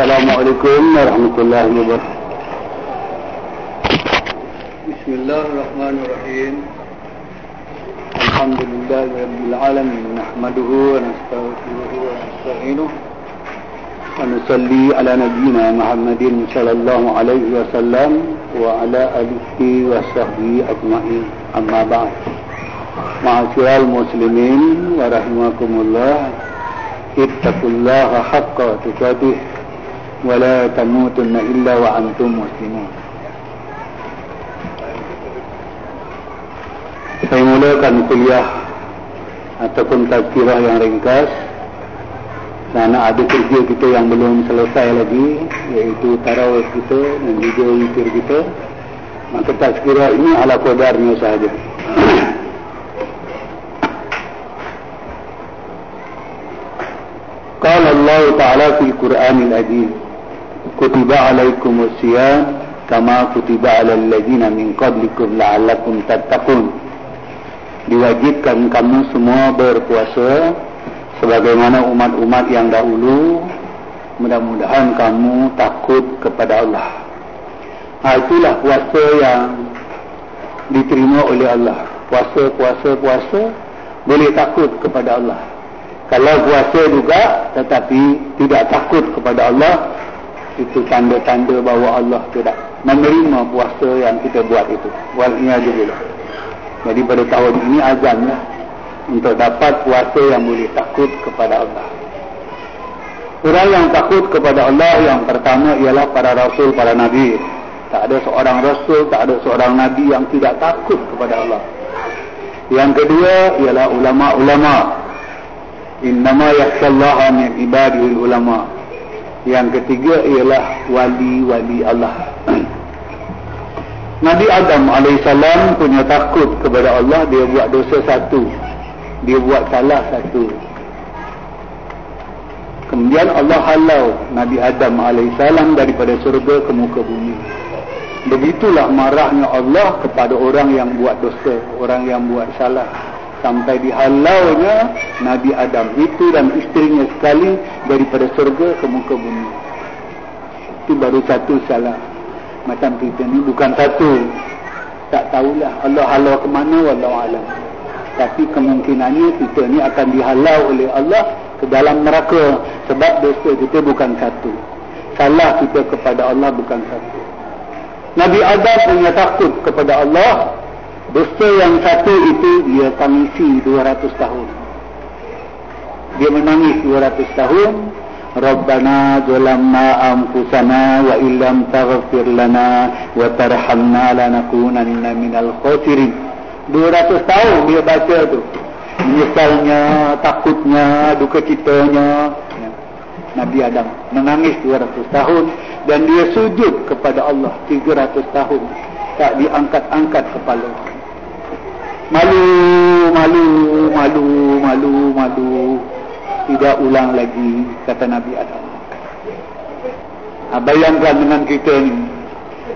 Assalamualaikum warahmatullahi wabarakatuh. Bismillahirrahmanirrahim. Alhamdulillah rabbil alamin nahmaduhu wa nastaghfiruhu wa nasta'inuhu wa nusalli ala nabiyyina Muhammadin sallallahu alaihi wasallam wa ala alihi wa sahbihi ajma'in. Amma ba'd. Ma'asyiral muslimin wa rahimakumullah. Ittaqullaha haqqa tuqatih wa la tamutunna illa wa antum muslimun. Saya mulakan kuliah ataupun tazkirah yang ringkas kerana ada kerja kita yang belum selesai lagi iaitu tarawih kita dan juga witir kita maka tazkirah ini ala kadarnya sahaja قال الله تعالى في القرآن العظيم كتب عليكم الصيام كما كتب على الذين من قبلكم لعلكم تتقون diwajibkan kamu semua berpuasa sebagaimana umat-umat yang dahulu mudah-mudahan kamu takut kepada Allah ha, itulah puasa yang diterima oleh Allah puasa puasa puasa boleh takut kepada Allah kalau puasa juga tetapi tidak takut kepada Allah itu tanda-tanda bahawa Allah tidak menerima puasa yang kita buat itu. Waliyadzubillah. Jadi pada tahun ini azamlah untuk dapat puasa yang boleh takut kepada Allah. Orang yang takut kepada Allah yang pertama ialah para rasul, para nabi. Tak ada seorang rasul, tak ada seorang nabi yang tidak takut kepada Allah. Yang kedua ialah ulama-ulama. Innama yakhshallaha min ibadihi ulama. Yang ketiga ialah wali-wali Allah. Nabi Adam alaihissalam punya takut kepada Allah dia buat dosa satu. Dia buat salah satu. Kemudian Allah halau Nabi Adam alaihissalam daripada surga ke muka bumi. Begitulah marahnya Allah kepada orang yang buat dosa, orang yang buat salah sampai dihalaunya Nabi Adam itu dan istrinya sekali daripada surga ke muka bumi. Itu baru satu salah macam kita ni. Bukan satu. Tak tahulah Allah halau ke mana wallahu alam. Tapi kemungkinannya kita ni akan dihalau oleh Allah ke dalam neraka. Sebab dosa kita bukan satu. Salah kita kepada Allah bukan satu. Nabi Adam punya takut kepada Allah Dosa yang satu itu dia tangisi 200 tahun. Dia menangis 200 tahun. Rabbana zalamna anfusana wa illam taghfir lana wa tarhamna lanakunanna minal khasirin. 200 tahun dia baca tu. Menyesalnya, takutnya, duka citanya. Nabi Adam menangis 200 tahun dan dia sujud kepada Allah 300 tahun tak diangkat-angkat kepala malu malu malu malu malu. Tidak ulang lagi kata Nabi Adam. Ha, bayangkan dengan kita ni.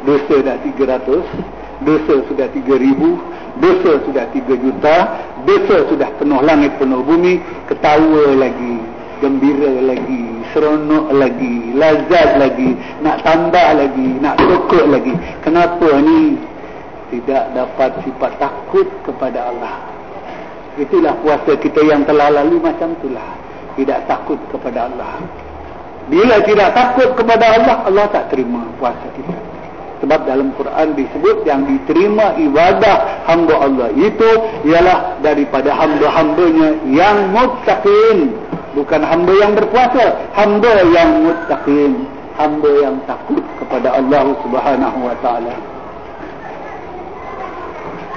Dosa dah 300 dosa sudah 3000 dosa sudah 3 juta dosa sudah penuh langit penuh bumi. Ketawa lagi gembira lagi seronok lagi lazat lagi nak tambah lagi nak tokok lagi. Kenapa ni tidak dapat sifat takut kepada Allah. Itulah puasa kita yang telah lalu macam itulah. Tidak takut kepada Allah. Bila tidak takut kepada Allah, Allah tak terima puasa kita. Sebab dalam Quran disebut yang diterima ibadah hamba Allah itu ialah daripada hamba-hambanya yang muttaqin. Bukan hamba yang berpuasa, hamba yang muttaqin, hamba yang takut kepada Allah Subhanahu wa taala.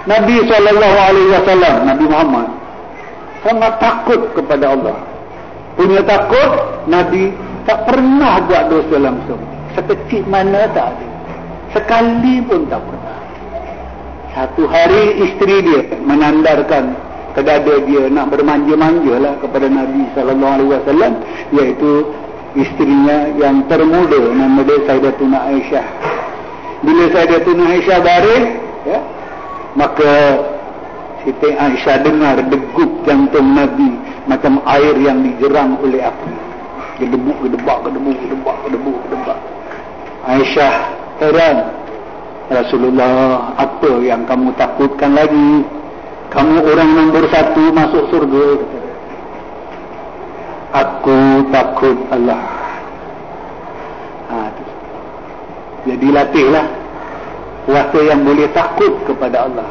Nabi sallallahu alaihi wasallam Nabi Muhammad sangat takut kepada Allah. Punya takut Nabi tak pernah buat dosa langsung. Sekecil mana tak ada. Sekali pun tak pernah. Satu hari isteri dia menandarkan kedada dia nak bermanja-manja lah kepada Nabi sallallahu alaihi wasallam iaitu isterinya yang termuda nama dia Sayyidatuna Aisyah. Bila Sayyidatuna Aisyah baris ya, maka Siti Aisyah dengar degup jantung Nabi macam air yang dijerang oleh api. gedebuk gedebak gedebuk gedebak gedebuk gedebak. Aisyah heran Rasulullah apa yang kamu takutkan lagi? Kamu orang nombor satu masuk surga. Aku takut Allah. Ha, jadi latihlah puasa yang boleh takut kepada Allah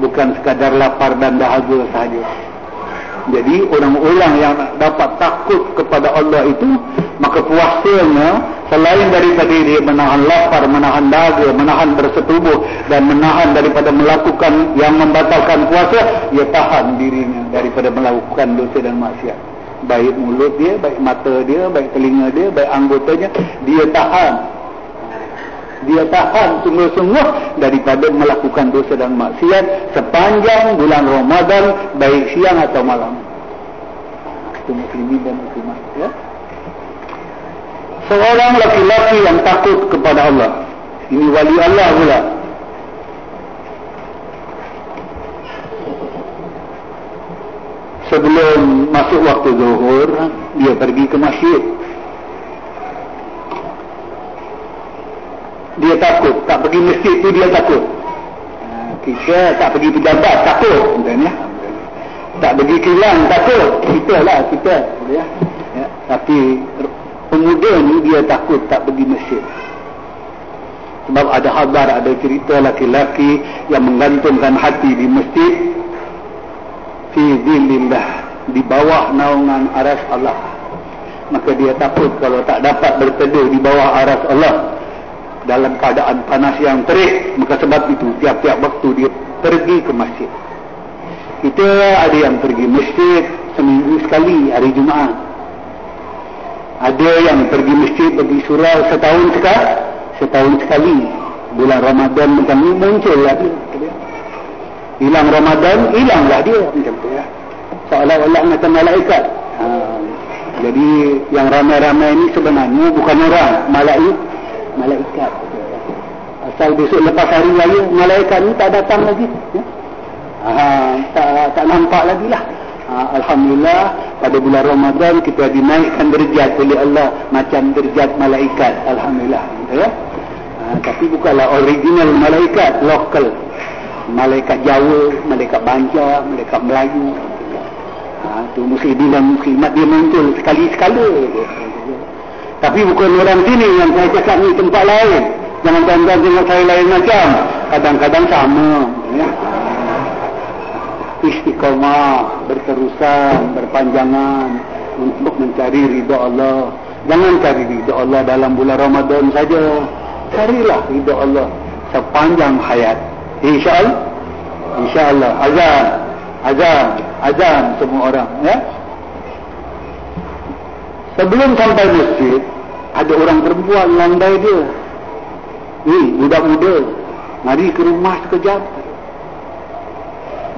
bukan sekadar lapar dan dahaga sahaja jadi orang-orang yang dapat takut kepada Allah itu maka puasanya selain daripada dia menahan lapar, menahan dahaga, menahan bersetubuh dan menahan daripada melakukan yang membatalkan puasa, ia tahan dirinya daripada melakukan dosa dan maksiat. Baik mulut dia, baik mata dia, baik telinga dia, baik anggotanya, dia tahan. Dia tahan sungguh-sungguh daripada melakukan dosa dan maksiat sepanjang bulan Ramadan, baik siang atau malam. Itu muslimin dan muslimat. Ya? Seorang laki-laki yang takut kepada Allah. Ini wali Allah pula. Sebelum masuk waktu zuhur, dia pergi ke masjid. Dia takut. Tak pergi masjid tu dia takut. Ha, kita tak pergi pejabat takut. Ya. tak pergi kilang takut. Kita lah kita. Ya. Ya. tapi pemuda ni dia takut tak pergi masjid. Sebab ada khabar ada cerita laki-laki yang menggantungkan hati di masjid. Fi zillillah di bawah naungan aras Allah. Maka dia takut kalau tak dapat berteduh di bawah aras Allah dalam keadaan panas yang terik maka sebab itu tiap-tiap waktu dia pergi ke masjid. Kita ada yang pergi masjid seminggu sekali hari Jumaat. Ada yang pergi masjid pergi surau setahun sekali setahun sekali. Bulan Ramadan macam ni muncul lah dia hilang Ramadan hilanglah dia macam tu ya. Seolah-olah macam malaikat. Ha. jadi yang ramai-ramai ni sebenarnya bukan orang malaikat malaikat. Asal besok lepas hari raya malaikat ni tak datang lagi ya? ha, tak, tak nampak lagi lah. Ha, Alhamdulillah pada bulan Ramadan kita dinaikkan derjat oleh Allah macam derjat malaikat. Alhamdulillah ya? ha, tapi bukanlah original malaikat lokal malaikat Jawa malaikat Banjar malaikat Melayu. Ha, tu muslimin dan muslimat dia muncul sekali-sekala tapi bukan orang sini yang saya cakap ni tempat lain. Jangan tuan-tuan tengok saya lain macam. Kadang-kadang sama. Ya. Istiqomah, berterusan, berpanjangan untuk mencari ridha Allah. Jangan cari ridha Allah dalam bulan Ramadan saja. Carilah ridha Allah sepanjang hayat. InsyaAllah. InsyaAllah. Azan. Azan. Azan semua orang. Ya. Sebelum sampai masjid, ada orang perempuan landai dia. Ni, budak muda. Mari ke rumah sekejap.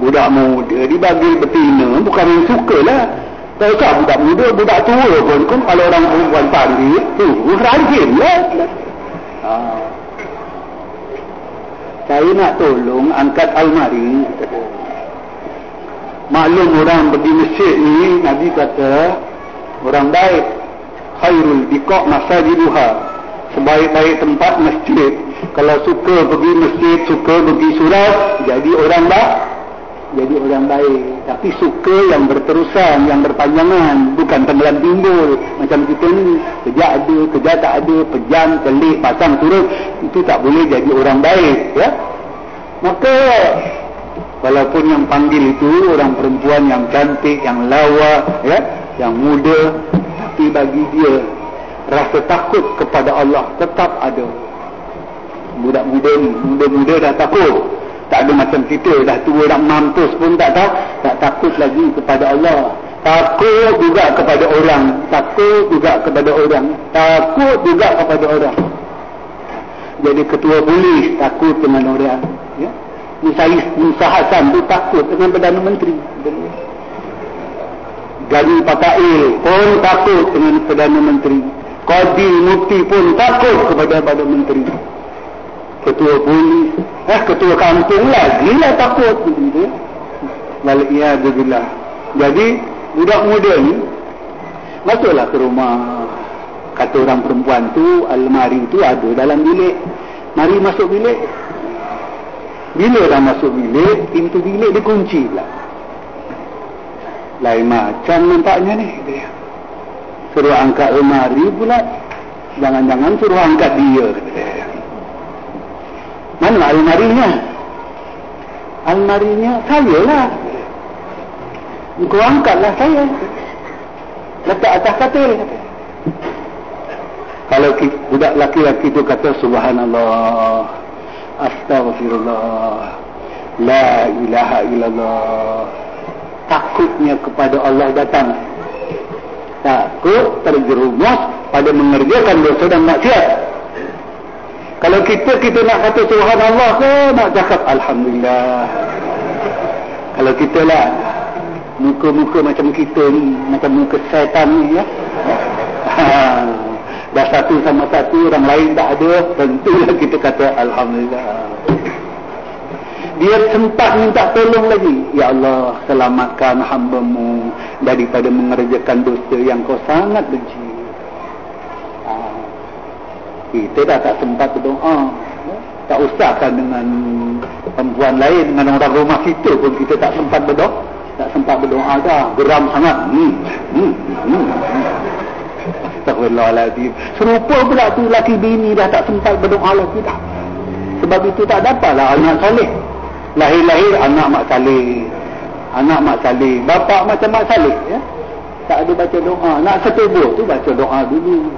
Budak muda dibagi betina, bukan yang suka lah. Tak usah budak muda, budak tua pun. Kan kalau orang perempuan panggil, tu, rajin lah. Ha. Saya nak tolong angkat almari. Maklum orang pergi masjid ni, Nabi kata, orang baik khairul biqa masajiduha. Sebaik-baik tempat masjid. Kalau suka pergi masjid suka pergi surau jadi orang baik jadi orang baik. Tapi suka yang berterusan yang berpanjangan bukan tenggelam timbul. Macam kita ni kerja ada kerja tak ada pejam telik pasang turun itu tak boleh jadi orang baik ya. Maka walaupun yang panggil itu orang perempuan yang cantik yang lawa ya yang muda tapi bagi dia rasa takut kepada Allah tetap ada. Muda-muda ni muda-muda dah takut. Tak ada macam kita dah tua dah mampus pun tak tahu. Tak takut lagi kepada Allah. Takut juga kepada orang. Takut juga kepada orang. Takut juga kepada orang. Jadi ketua polis takut dengan orang ya. Musa Hasan tu takut dengan Perdana Menteri Gani Patail pun takut dengan Perdana Menteri. Qadi Mufti pun takut kepada Perdana Menteri. Ketua polis, eh ketua kampung lagi lah takut. Waliyahzubillah. Jadi, budak muda ni, masuklah ke rumah kata orang perempuan tu almari tu ada dalam bilik mari masuk bilik bila dah masuk bilik pintu bilik dikunci pula lain macam nampaknya ni dia. Suruh angkat almari pula. Jangan-jangan suruh angkat dia dia. mana almarinya? Almarinya saya lah. Kau angkatlah saya. Letak atas katil kalau budak laki-laki itu kata subhanallah astagfirullah la ilaha illallah takutnya kepada Allah datang. Takut terjerumus pada mengerjakan dosa dan maksiat. Kalau kita kita nak kata subhanallah ke nak cakap alhamdulillah. Kalau kita lah muka-muka macam kita ni macam muka syaitan ni ya. Dah satu sama satu orang lain tak ada tentulah kita kata Alhamdulillah dia sempat minta tolong lagi. Ya Allah selamatkan hambamu daripada mengerjakan dosa yang kau sangat benci. Ha. kita dah tak sempat berdoa. Tak usahkan dengan perempuan lain dengan orang rumah kita pun kita tak sempat berdoa. Tak sempat berdoa dah. Geram sangat. Hmm. Hmm. Hmm. Astagfirullahaladzim serupa pula tu laki bini dah tak sempat berdoa lagi dah. Sebab itu tak dapatlah anak salih lahir-lahir anak mak salih anak mak salih bapak macam mak salih ya? tak ada baca doa nak setubuh tu baca doa dulu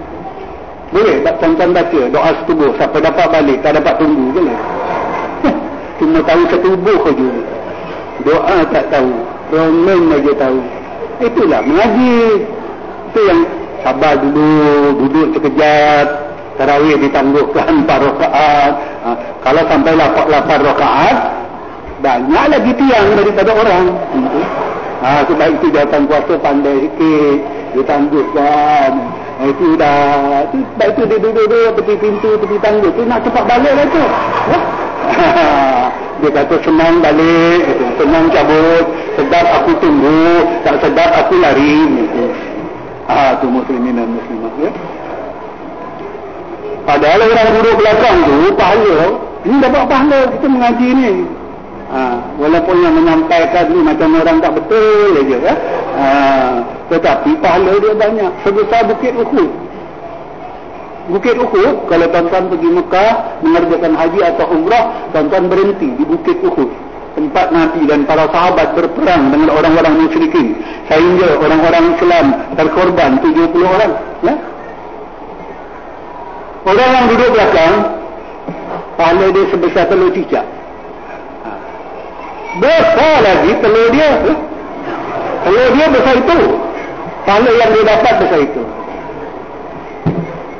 boleh tak tuan baca doa setubuh sampai dapat balik tak dapat tunggu boleh cuma tahu setubuh je doa tak tahu Roman aja tahu. Itulah mengaji. Itu yang sabar dulu, duduk sekejap. Tarawih ditangguhkan 4 rakaat. Ha, kalau sampai 8, 8 rakaat, banyak lagi tiang daripada orang. Ha, sebab itu jawatan kuasa pandai sikit. Ditangguhkan. Ha, itu dah. Sebab itu dia duduk-duduk tepi pintu, tepi tangguh. Itu nak cepat balik lah tu. dia kata senang balik. Senang cabut sedap aku tunggu tak sedap aku lari ah tu muslimin dan muslimat ya padahal orang duduk belakang tu pahala ini dapat pahala kita mengaji ni ha, walaupun yang menyampaikan ni macam orang tak betul aja ya. Ha, tetapi pahala dia banyak. Sebesar bukit Uhud bukit Uhud kalau tuan-tuan pergi Mekah mengerjakan haji atau umrah tuan-tuan berhenti di bukit Uhud tempat Nabi dan para sahabat berperang dengan orang-orang musyrikin. Sehingga orang-orang Islam terkorban 70 orang ya? orang yang duduk belakang pahala dia sebesar telur cicak. Besar lagi telur dia telur dia besar itu pahala yang dia dapat besar itu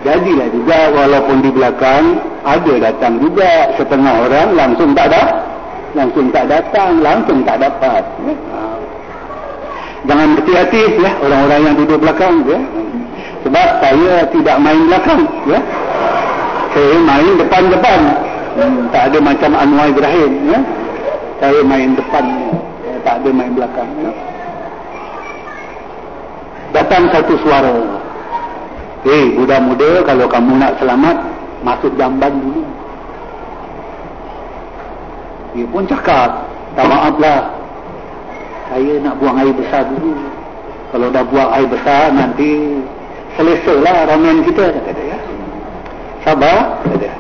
jadilah juga walaupun di belakang ada datang juga setengah orang langsung tak ada langsung tak datang, langsung tak dapat. Jangan berhati-hati ya orang-orang yang duduk belakang ya. Sebab saya tidak main belakang ya. Saya main depan-depan. Hmm, tak ada macam Anwar Ibrahim ya. Saya main depan ya. tak ada main belakang ya. Datang satu suara. Eh, hey, budak muda kalau kamu nak selamat masuk jamban dulu. Dia pun cakap tak maaflah saya nak buang air besar dulu. Kalau dah buang air besar nanti selesa lah ramen kita kata dia. Sabar kata dia.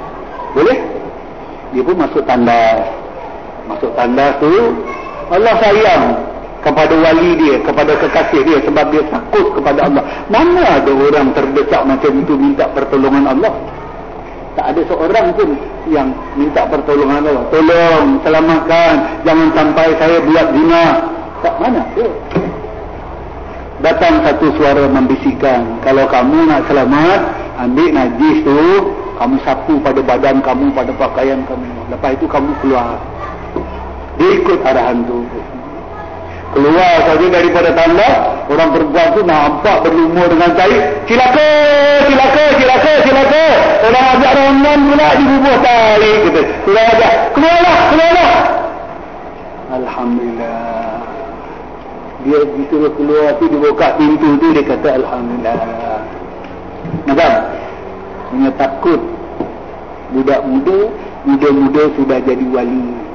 Boleh? Dia pun masuk tandas masuk tandas tu Allah sayang kepada wali dia kepada kekasih dia sebab dia takut kepada Allah mana ada orang terdesak macam itu minta pertolongan Allah tak ada seorang pun yang minta pertolongan Allah. Tolong, selamatkan. Jangan sampai saya buat zina. Tak mana? Ya. Datang satu suara membisikkan. Kalau kamu nak selamat, ambil najis tu. Kamu sapu pada badan kamu, pada pakaian kamu. Lepas itu kamu keluar. Dia ikut arahan tu. Keluar saja daripada tanda orang perempuan tu nampak berlumur dengan cair. Silaka silaka silaka silaka orang ajak rombongan pula di bubur tali gitu keluar ajak keluarlah keluarlah. Alhamdulillah. Dia disuruh keluar tu dia buka pintu tu dia kata Alhamdulillah. Nampak punya takut. Budak muda muda-muda sudah jadi wali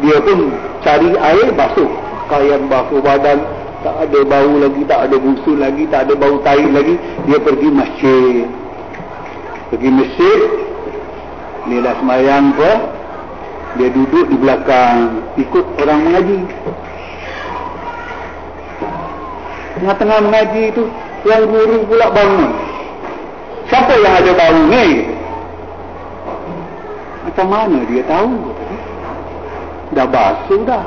dia pun cari air basuh. Kain basuh badan tak ada bau lagi tak ada busuk lagi tak ada bau tai lagi dia pergi masjid. Pergi masjid dia dah semayang apa dia duduk di belakang ikut orang mengaji. Tengah-tengah mengaji itu yang guru pula bangun. Siapa yang ada bau ni? Macam mana dia tahu dah basuh dah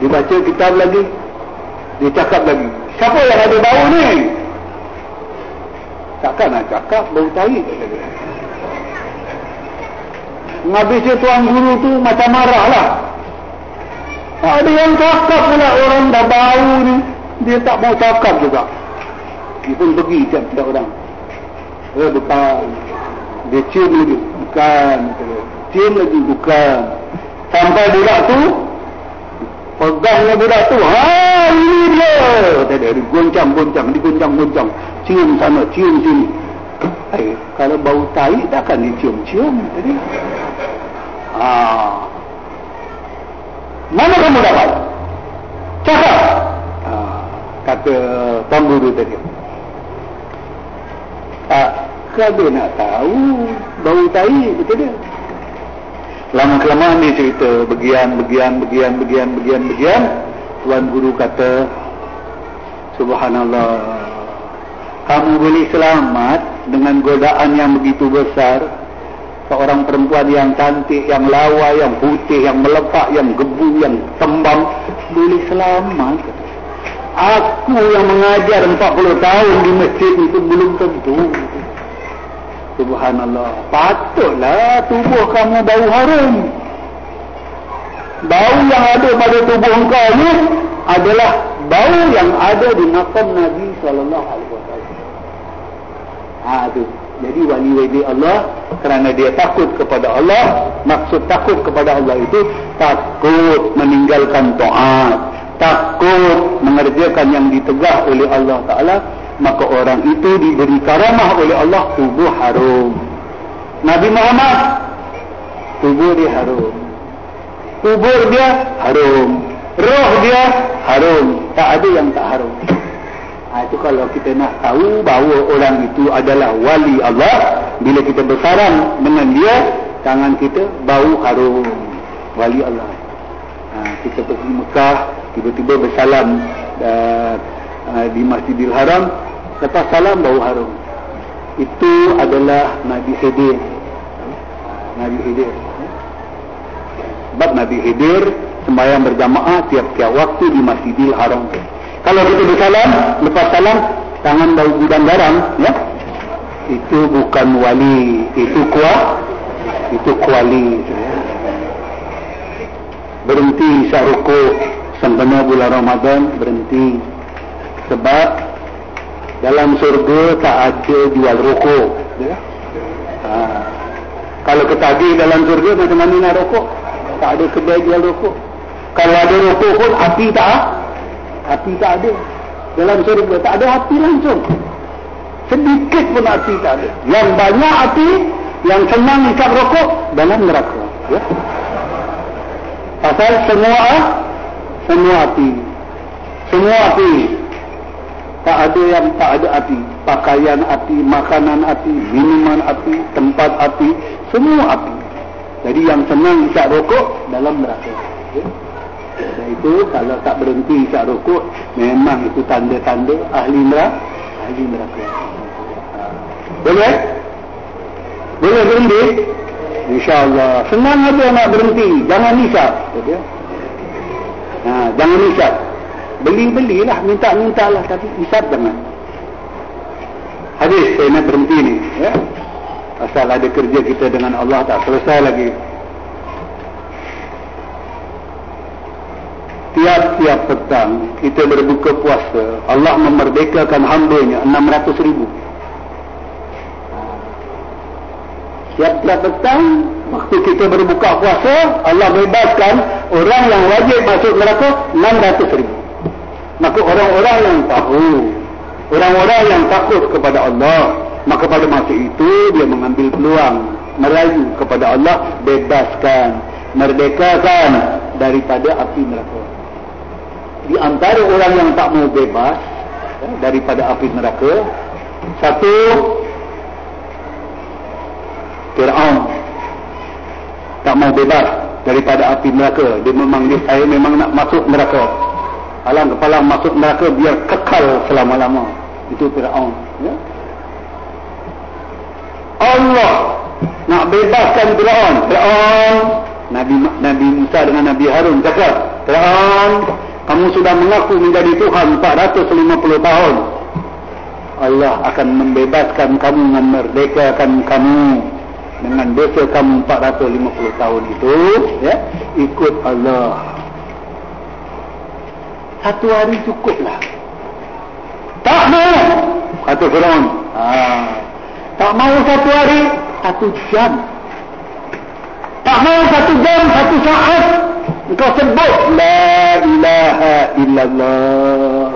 dia baca kitab lagi dia cakap lagi siapa yang ada bau ni takkan nak cakap bau tahi Habisnya tuan guru tu macam marah lah. Ada yang cakap pula orang dah bau ni. Dia tak mau cakap juga. Dia pun pergi tiap-tiap orang. Eh bukan. Dia cium lagi. Bukan. Cium lagi. Bukan. Sampai budak tu. Pegangnya budak tu. Ha ini dia. Dia goncang-goncang. Dia goncang-goncang. Cium sana. Cium sini. Eh, kalau bau tai takkan dicium-cium tadi. Ah. Mana kamu dapat? Cakap. Ah, kata tuan guru tadi. Tak, kalau nak tahu bau tai betul dia. Lama kelamaan dia cerita begian, begian, begian, begian, begian, begian. Tuan guru kata, Subhanallah, kamu boleh selamat dengan godaan yang begitu besar. Seorang perempuan yang cantik, yang lawa, yang putih, yang melepak, yang gebu, yang tembam boleh selamat. Aku yang mengajar 40 tahun di masjid itu belum tentu subhanallah patutlah tubuh kamu bau harum bau yang ada pada tubuh engkau ini adalah bau yang ada di makam Nabi sallallahu alaihi wasallam. Ha tu. Jadi wali-wali Allah kerana dia takut kepada Allah, maksud takut kepada Allah itu takut meninggalkan taat, takut mengerjakan yang ditegah oleh Allah taala, maka orang itu diberi karamah oleh Allah tubuh harum. Nabi Muhammad tubuh dia harum. Tubuh dia harum. Roh dia harum. Tak ada yang tak harum. Ha, itu kalau kita nak tahu bahawa orang itu adalah wali Allah bila kita bersarang dengan dia tangan kita bau harum wali Allah ha, kita pergi Mekah tiba-tiba bersalam uh, di Masjidil Haram lepas salam bau harum. Itu adalah Nabi Khidir. Nabi Khidir. Sebab Nabi Khidir sembahyang berjamaah tiap-tiap waktu di Masjidil Haram. Kalau kita bersalam, lepas salam, tangan bau gudang garam, ya, itu bukan wali, itu kuat, itu kuali. Berhenti saat rukuk, sempena bulan Ramadan, berhenti. Sebab dalam surga tak ada jual rokok. Ya? Ha. Kalau ketagi dalam surga, macam mana nak rokok? Tak ada kedai jual rokok. Kalau ada rokok pun, api tak Api tak ada. Dalam surga tak ada api langsung. Sedikit pun api tak ada. Yang banyak api, yang senang ikat rokok, dalam neraka. Ya? Pasal semua, semua api. Semua api. Tak ada yang tak ada api. Pakaian api, makanan api, minuman api, tempat api, semua api. Jadi yang senang ikat rokok, dalam neraka. Ya? Dan itu kalau tak berhenti isyak rukuk memang itu tanda-tanda ahli neraka. Ahli neraka. Boleh? Boleh berhenti? InsyaAllah. Senang aja nak berhenti. Jangan isyak. Ha, jangan isyak. Beli-belilah. Minta-minta lah. Tapi isyak jangan. Habis saya nak berhenti ni. Ya? Asal ada kerja kita dengan Allah tak selesai lagi. tiap-tiap petang kita berbuka puasa Allah memerdekakan hambanya 600 ribu tiap-tiap petang waktu kita berbuka puasa Allah bebaskan orang yang wajib masuk neraka 600 ribu maka orang-orang yang tahu orang-orang yang takut kepada Allah maka pada masa itu dia mengambil peluang merayu kepada Allah bebaskan merdekakan daripada api neraka. Di antara orang yang tak mau bebas ya, daripada api neraka satu Fir'aun. Tak mau bebas daripada api neraka. Dia memang dia, saya memang nak masuk neraka alam kepala masuk neraka biar kekal selama-lama. Itu Fir'aun ya? Allah nak bebaskan Fir'aun. Fir'aun Nabi Nabi Musa dengan Nabi Harun cakap Fir'aun kamu sudah mengaku menjadi Tuhan 450 tahun. Allah akan membebaskan kamu memerdekakan kamu dengan dosa kamu 450 tahun itu ya. Ikut Allah satu hari cukuplah. Tak mau kata Firaun. Ha. tak mau satu hari satu jam. Tak mau satu jam satu saat. Engkau sebut la ilaha illallah.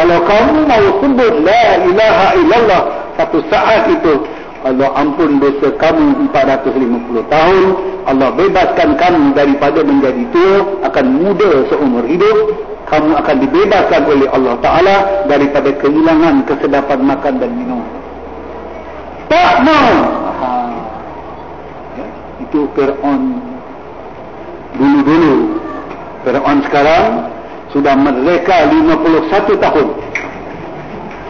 Kalau kamu mau sebut la ilaha illallah satu saat itu Allah ampun dosa kamu 450 tahun. Allah bebaskan kamu daripada menjadi tua akan muda seumur hidup. Kamu akan dibebaskan oleh Allah Ta'ala daripada kehilangan kesedapan makan dan minum. Tak mau. Ya, itu Fir'aun. Dulu-dulu Fir'aun sekarang sudah merdeka 51 tahun.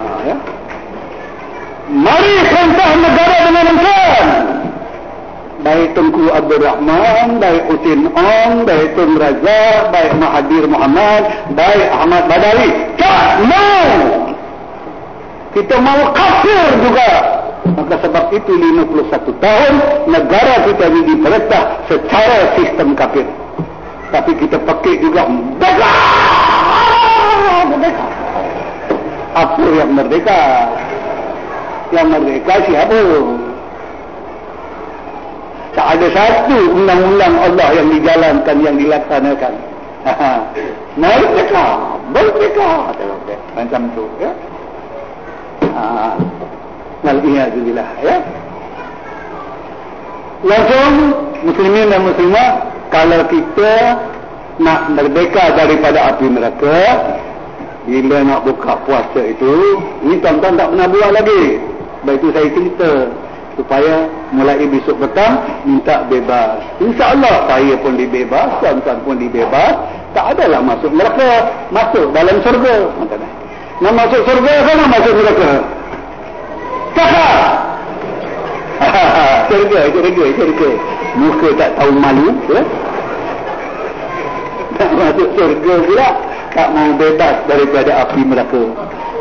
Ha, ya Mari perintah negara dengan engkau. Baik Tengku Abdul Rahman, baik Usin Ong, baik Tun Raja, baik Mahathir Muhammad, baik Ahmad Badawi. Tak mau. Kita mau kafir juga. Maka sebab itu 51 tahun negara kita ini diperintah secara sistem kafir. Tapi kita pakai juga. Merdeka. Apa yang merdeka? Yang merdeka siapa? Tak ada satu undang-undang Allah yang dijalankan yang dilaksanakan. Merdeka merdeka macam tu ya. Alhamdulillah ya. Langsung muslimin dan muslimah kalau kita nak merdeka daripada api neraka bila nak buka puasa itu ini tuan-tuan tak pernah buat lagi sebab itu saya cerita supaya mulai besok petang minta bebas. InsyaAllah saya pun dibebas, tuan-tuan pun dibebas. Tak adalah masuk neraka, masuk dalam surga. Nak masuk surga ke nak masuk neraka? Kakak! surga, surga, surga. Muka tak tahu malu. Ya? Tak masuk surga pula. Tak mau bebas daripada api neraka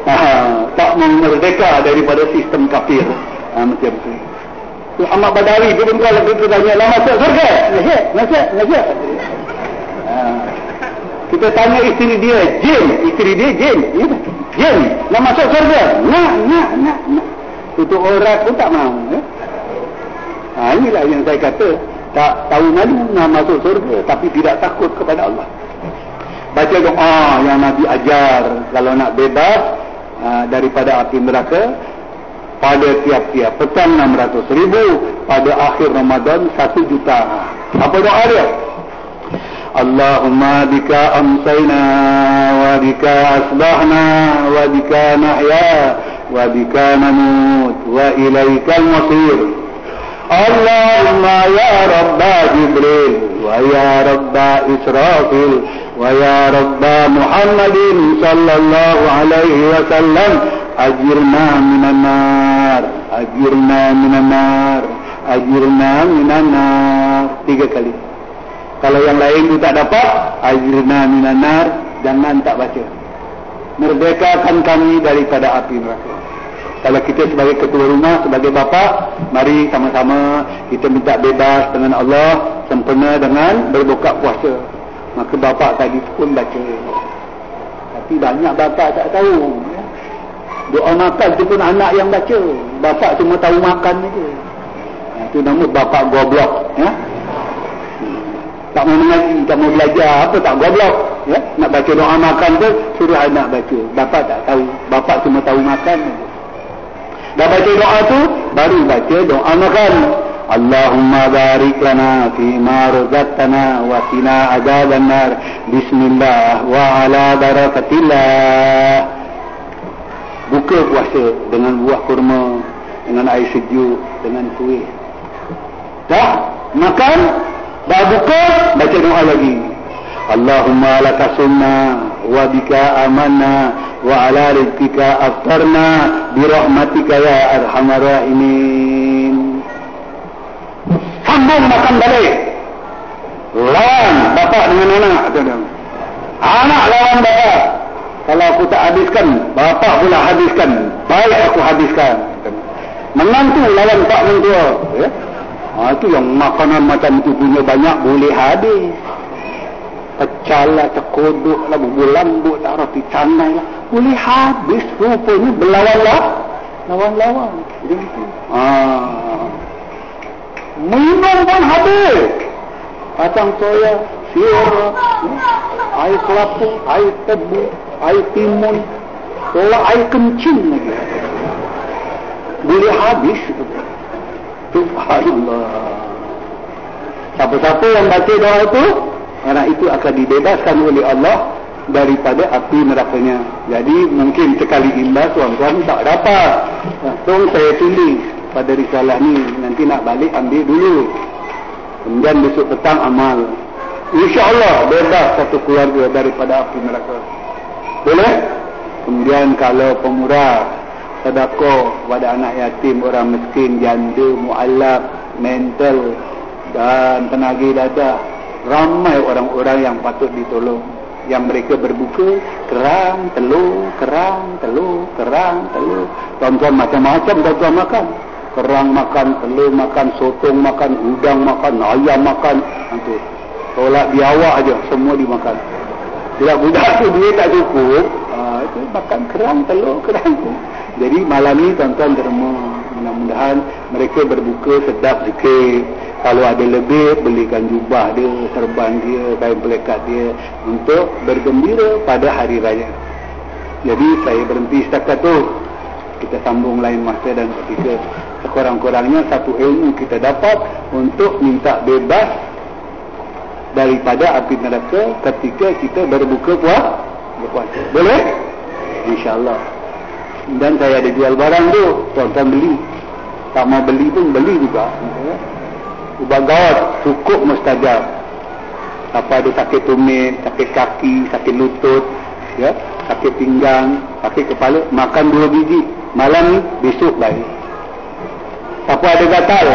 merdeka daripada sistem kafir. Ha, macam tu? Ahmad Badawi dia pun kalau kita tanya lah masuk surga? Masuk masuk masuk. Ha. kita tanya isteri dia jin. Isteri dia jin. Jin nak masuk surga? Nak nak nak nak. Itu orang pun tak mahu ya? ha, inilah yang saya kata tak tahu malu nak masuk surga tapi tidak takut kepada Allah. Baca doa yang Nabi ajar kalau nak bebas Ah, daripada api neraka pada tiap-tiap petang 600 ribu pada akhir Ramadan 1 juta. Apa doa dia? Allahumma bika amsayna wa bika asbahna wa bika nahya wa bika namut wa ilaikal masir Allahumma ya Rabba Jibril wa ya Rabba Israfil ويا رب محمد صلى الله عليه وسلم أجرنا من النار أجرنا من النار أجرنا من النار tiga kali kalau yang lain itu tak dapat ajirna minanar jangan tak baca merdekakan kami daripada api neraka kalau kita sebagai ketua rumah sebagai bapa mari sama-sama kita minta bebas dengan Allah sempurna dengan berbuka puasa Maka bapa tadi pun baca. Tapi banyak bapa tak tahu. Ya. Doa makan tu pun anak yang baca. Bapa cuma tahu makan je. Ha, Ha, itu nama bapak goblok. Ya? Tak mau mengaji, tak mau belajar, apa tak goblok. Ya? Nak baca doa makan tu, suruh anak baca. Bapak tak tahu. Bapak cuma tahu makan. Dah baca doa tu, baru baca doa makan. Lana fi ma razaqtana wa qina adzaban nar. Bismillah wa ala barakatillah. Buka puasa dengan buah kurma, dengan air sejuk, dengan kuih. Dah makan, dah buka, baca doa lagi. Allahumma laka sunna wa bika amanna wa ala rizkika aftarna bi rahmatika ya arhamar rahimin. Sambung makan balik. Lawan bapak dengan anak. Anak lawan bapak. Kalau aku tak habiskan, bapak pula habiskan. Baik aku habiskan. Menantu lawan pak mentua. Ya? Ha, itu yang makanan macam itu punya banyak boleh habis. Pecah lah, bubur lambut lah, roti canai lah. Boleh habis rupanya berlawan lah. Lawan-lawan. Itu. Ha. Minum pun habis. Kacang soya, sir, air kelapa, air tebu, air timun, tolak air kencing lagi. Boleh habis. Subhanallah. Siapa-siapa yang baca doa itu, orang itu akan dibebaskan oleh Allah daripada api nerakanya. Jadi mungkin sekali imbas tuan-tuan tak dapat. Langsung saya tulis pada risalah ni. Nanti nak balik ambil dulu. Kemudian besok petang amal. InsyaAllah bebas satu keluarga daripada api neraka. Boleh? Kemudian kalau pemurah sedekah kepada anak yatim, orang miskin, janda, mu'alaf, mental dan tenaga dadah. Ramai orang-orang yang patut ditolong. Yang mereka berbuka, kerang, telur, kerang, telur, kerang, telur. Tuan-tuan macam-macam tuan-tuan makan. Kerang makan, telur makan, sotong makan, udang makan, ayam makan. Itu. Tolak biawak aja semua dimakan. Bila budak tu duit tak cukup, ha, itu makan kerang, telur, kerang tu. Jadi malam ni tuan-tuan derma mudah-mudahan mereka berbuka sedap sikit. Kalau ada lebih belikan jubah dia, serban dia, kain pelekat dia untuk bergembira pada hari raya. Jadi saya berhenti setakat tu. Kita sambung lain masa dan ketika sekurang-kurangnya satu ilmu kita dapat untuk minta bebas daripada api neraka ketika kita berbuka puasa. Boleh? InsyaAllah. Dan saya ada jual barang tu tuan-tuan beli. Tak mau beli pun beli juga. Ubah gawat cukup mustajab. Apa ada sakit tumit sakit kaki sakit lutut ya sakit pinggang sakit kepala makan dua biji. Malam ni besok baik apa ada gatal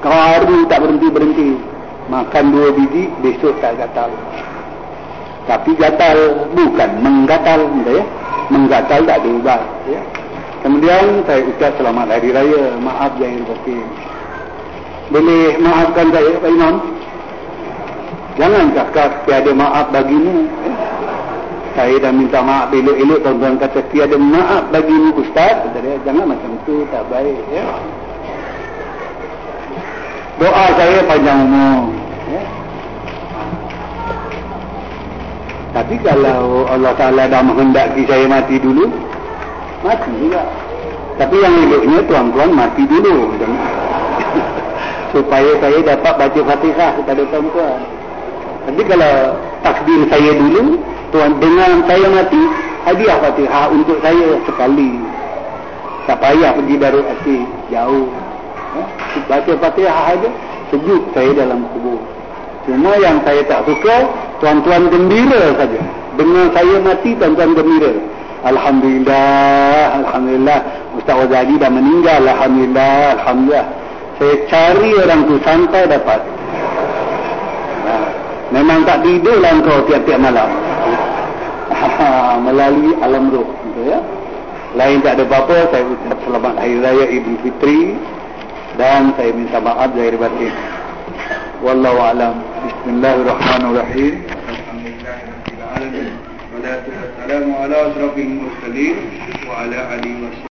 kau hari tak berhenti-berhenti makan dua biji besok tak gatal tapi gatal bukan menggatal ya menggatal tak ada ubat ya. kemudian saya ucap selamat hari raya maaf yang batin boleh maafkan saya Pak Imam jangan cakap tiada maaf bagimu ya. saya dah minta maaf elok-elok tuan-tuan kata tiada maaf bagimu Ustaz ya. jangan macam tu tak baik ya. Doa saya panjang umur ya. Tapi kalau Allah Ta'ala dah menghendaki saya mati dulu, mati juga. Tapi yang eloknya tuan-tuan mati dulu. Supaya saya dapat baca fatihah kepada tuan-tuan. Tapi kalau takdir saya dulu, tuan dengan saya mati, hadiah fatihah untuk saya sekali. Tak payah pergi darul hati, jauh. Ha? Baca fatihah saja, sejuk saya dalam kubur. Cuma yang saya tak suka, tuan-tuan gembira saja. Dengan saya mati, tuan-tuan gembira. Alhamdulillah, Alhamdulillah. Ustaz Wazali dah meninggal. Alhamdulillah, Alhamdulillah. Saya cari orang tu sampai dapat. Ha, memang tak tidur lah kau tiap-tiap malam. Ha, melalui alam roh. Ya? Lain tak ada apa-apa, saya ucap selamat Hari Raya Idul Fitri. Dan saya minta maaf dari batin. والله أعلم. بسم الله الرحمن الرحيم. الحمد لله رب العالمين. والسلام على أشرف المرسلين وعلى آله وصحبه